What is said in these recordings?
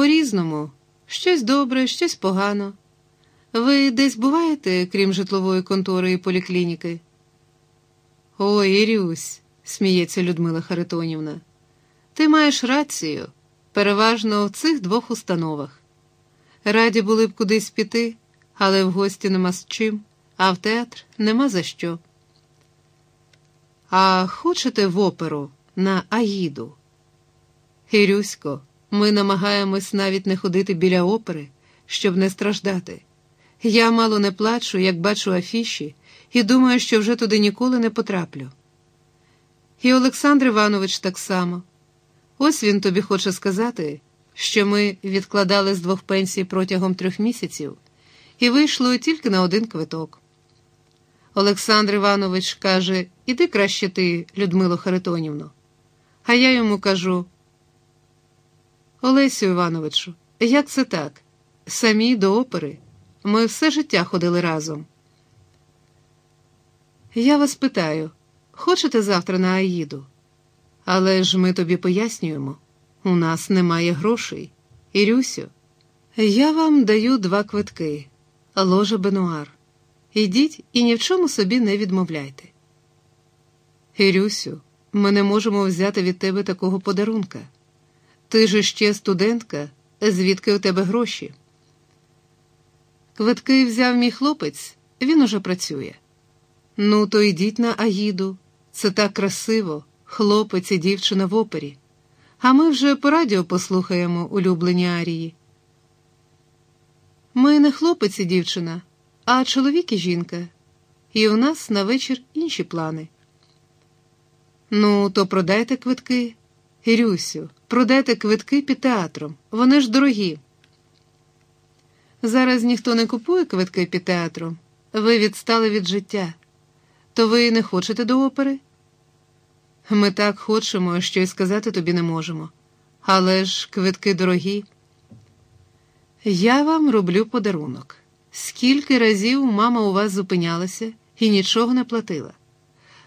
по-різному, щось добре, щось погано. Ви десь буваєте, крім житлової контори і поліклініки? Ой, Ірюсь, сміється Людмила Харитонівна. Ти маєш рацію, переважно в цих двох установах. Раді були б кудись піти, але в гості нема з чим, а в театр нема за що. А хочете в оперу на Аїду? Ірюсько, ми намагаємось навіть не ходити біля опери, щоб не страждати. Я мало не плачу, як бачу афіші, і думаю, що вже туди ніколи не потраплю. І Олександр Іванович так само. Ось він тобі хоче сказати, що ми відкладали з двох пенсій протягом трьох місяців, і вийшло тільки на один квиток. Олександр Іванович каже: Іди краще ти, Людмило Харитонівно. А я йому кажу: Олесю Івановичу, як це так? Самі до опери. Ми все життя ходили разом. Я вас питаю, хочете завтра на Аїду? Але ж ми тобі пояснюємо, у нас немає грошей. Ірюсю, я вам даю два квитки, ложа Бенуар. Ідіть і ні в чому собі не відмовляйте. Ірюсю, ми не можемо взяти від тебе такого подарунка. Ти ж ще студентка, звідки у тебе гроші? Квитки взяв мій хлопець, він уже працює. Ну, то йдіть на Аїду. Це так красиво, хлопець і дівчина в опері. А ми вже по радіо послухаємо улюблені арії. Ми не хлопець і дівчина, а чоловік і жінка. І у нас на вечір інші плани. Ну, то продайте квитки. Ірюсю, продайте квитки під театром. Вони ж дорогі. Зараз ніхто не купує квитки під театром. Ви відстали від життя. То ви не хочете до опери? Ми так хочемо, що й сказати тобі не можемо. Але ж квитки дорогі. Я вам роблю подарунок. Скільки разів мама у вас зупинялася і нічого не платила.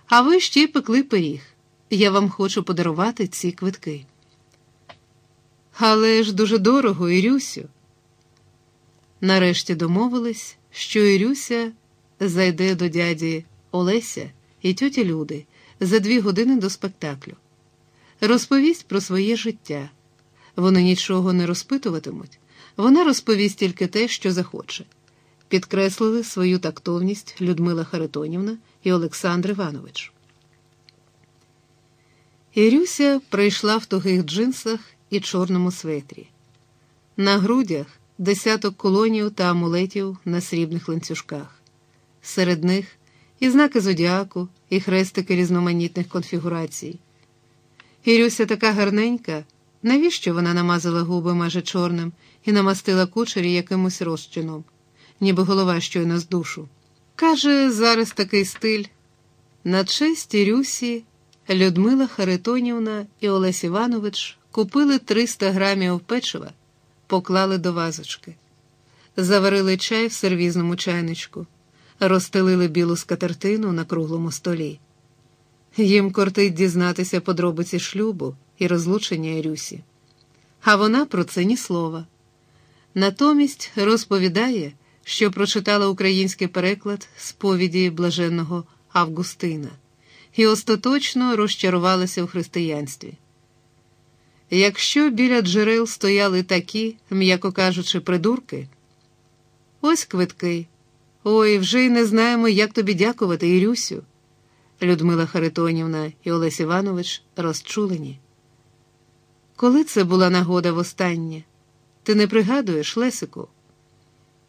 А ви ще й пекли пиріг. Я вам хочу подарувати ці квитки. Але ж дуже дорого, Ірюсю. Нарешті домовились, що Ірюся зайде до дяді Олеся і тьоті Люди за дві години до спектаклю. Розповість про своє життя. Вони нічого не розпитуватимуть, вона розповість тільки те, що захоче. Підкреслили свою тактовність Людмила Харитонівна і Олександр Іванович. Ірюся прийшла в тугих джинсах і чорному светрі. На грудях десяток колонів та амулетів на срібних ланцюжках. Серед них і знаки зодіаку, і хрестики різноманітних конфігурацій. Ірюся така гарненька, навіщо вона намазала губи майже чорним і намастила кучері якимось розчином, ніби голова щойно з душу. Каже, зараз такий стиль. На честь Ірюсі Людмила Харитонівна і Олесь Іванович купили 300 грамів печива, поклали до вазочки, заварили чай в сервізному чайничку розстелили білу скатертину на круглому столі. Їм кортить дізнатися подробиці шлюбу і розлучення Ірюсі. А вона про це ні слова. Натомість розповідає, що прочитала український переклад сповіді блаженного Августина і остаточно розчарувалася в християнстві. Якщо біля джерел стояли такі, м'яко кажучи, придурки, ось квитки. Ой, вже й не знаємо, як тобі дякувати, Ірюсю. Людмила Харитонівна і Олесь Іванович розчулені. Коли це була нагода востаннє? Ти не пригадуєш, Лесику?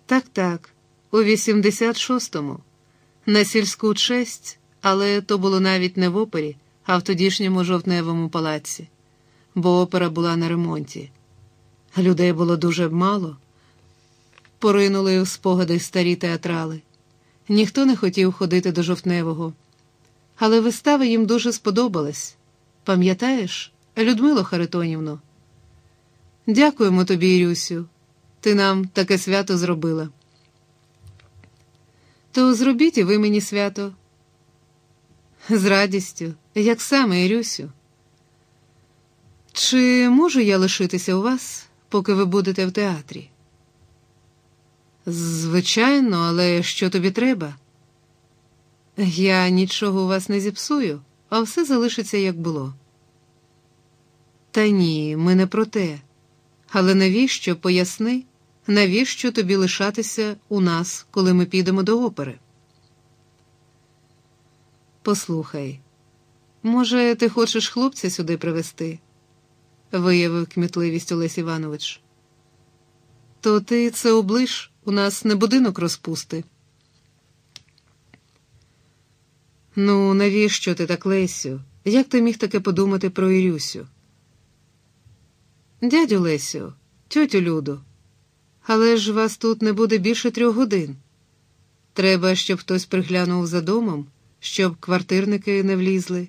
Так, так, у 86-му, на сільську честь, але то було навіть не в опері, а в тодішньому жовтневому палаці, бо опера була на ремонті. Людей було дуже мало поринули в спогади старі театрали. Ніхто не хотів ходити до жовтневого. Але вистава їм дуже сподобалась. Пам'ятаєш, Людмило Харитонівно? Дякуємо тобі, Ірюсю. Ти нам таке свято зробила. То зробіть і ви мені свято. З радістю, як саме, Ірюсю. Чи можу я лишитися у вас? поки ви будете в театрі. Звичайно, але що тобі треба? Я нічого у вас не зіпсую, а все залишиться, як було. Та ні, ми не про те. Але навіщо поясни, навіщо тобі лишатися у нас, коли ми підемо до опери? Послухай, може, ти хочеш хлопця сюди привезти? виявив кмітливість Олесь Іванович. То ти це облиш, у нас не будинок розпусти. Ну, навіщо ти так, Лесю? Як ти міг таке подумати про Ірюсю? Дядю Лесю, тьотю Люду, але ж вас тут не буде більше трьох годин. Треба, щоб хтось приглянув за домом, щоб квартирники не влізли.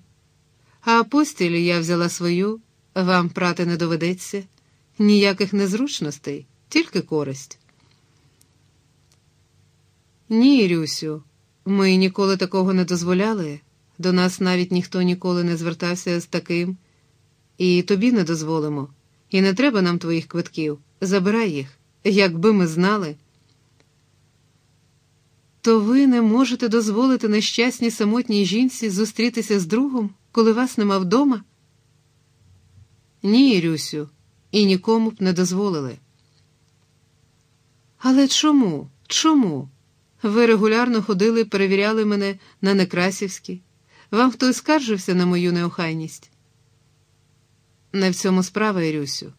А постіль я взяла свою, вам прати не доведеться, ніяких незручностей, тільки користь. Ні, Ірюсю, ми ніколи такого не дозволяли. До нас навіть ніхто ніколи не звертався з таким, і тобі не дозволимо. І не треба нам твоїх квитків. Забирай їх, якби ми знали. То ви не можете дозволити нещасній самотній жінці зустрітися з другом, коли вас нема вдома? Ні, Ірюсю, і нікому б не дозволили. Але чому? Чому? Ви регулярно ходили, перевіряли мене на Некрасівській. Вам хтось скаржився на мою неохайність? Не в цьому справа, Ірюсю.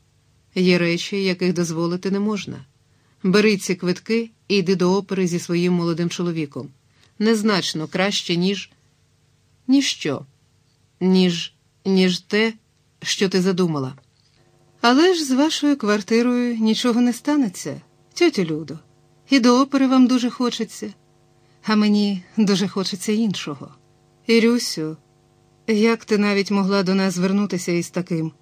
Є речі, яких дозволити не можна. Бери ці квитки і йди до опери зі своїм молодим чоловіком. Незначно краще, ніж ніщо, ніж ніж те, що ти задумала. Але ж з вашою квартирою нічого не станеться, тьотю Людо, і до опери вам дуже хочеться, а мені дуже хочеться іншого. Ірюсю, як ти навіть могла до нас звернутися із таким?